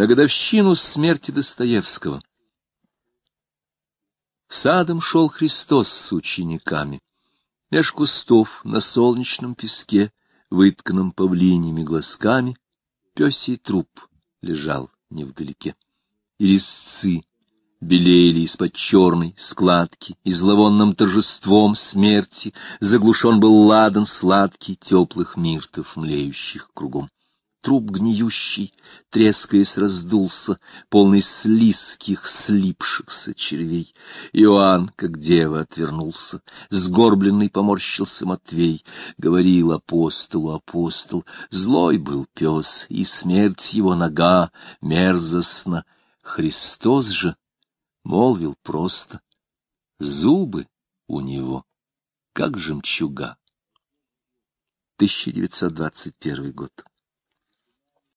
на годовщину смерти Достоевского. Садом шел Христос с учениками. Меж кустов на солнечном песке, вытканном павлиньими глазками, песий труп лежал невдалеке. И резцы белели из-под черной складки, и зловонным торжеством смерти заглушен был ладан сладкий теплых миртов, млеющих кругом. Труп гниющий, трескаясь, раздулся, полный слизких, слипшихся червей. Иоанн, как дева, отвернулся, сгорбленный поморщился Матвей. Говорил апостолу апостол, злой был пес, и смерть его нога мерзостна. Христос же молвил просто, зубы у него, как жемчуга. 1921 год.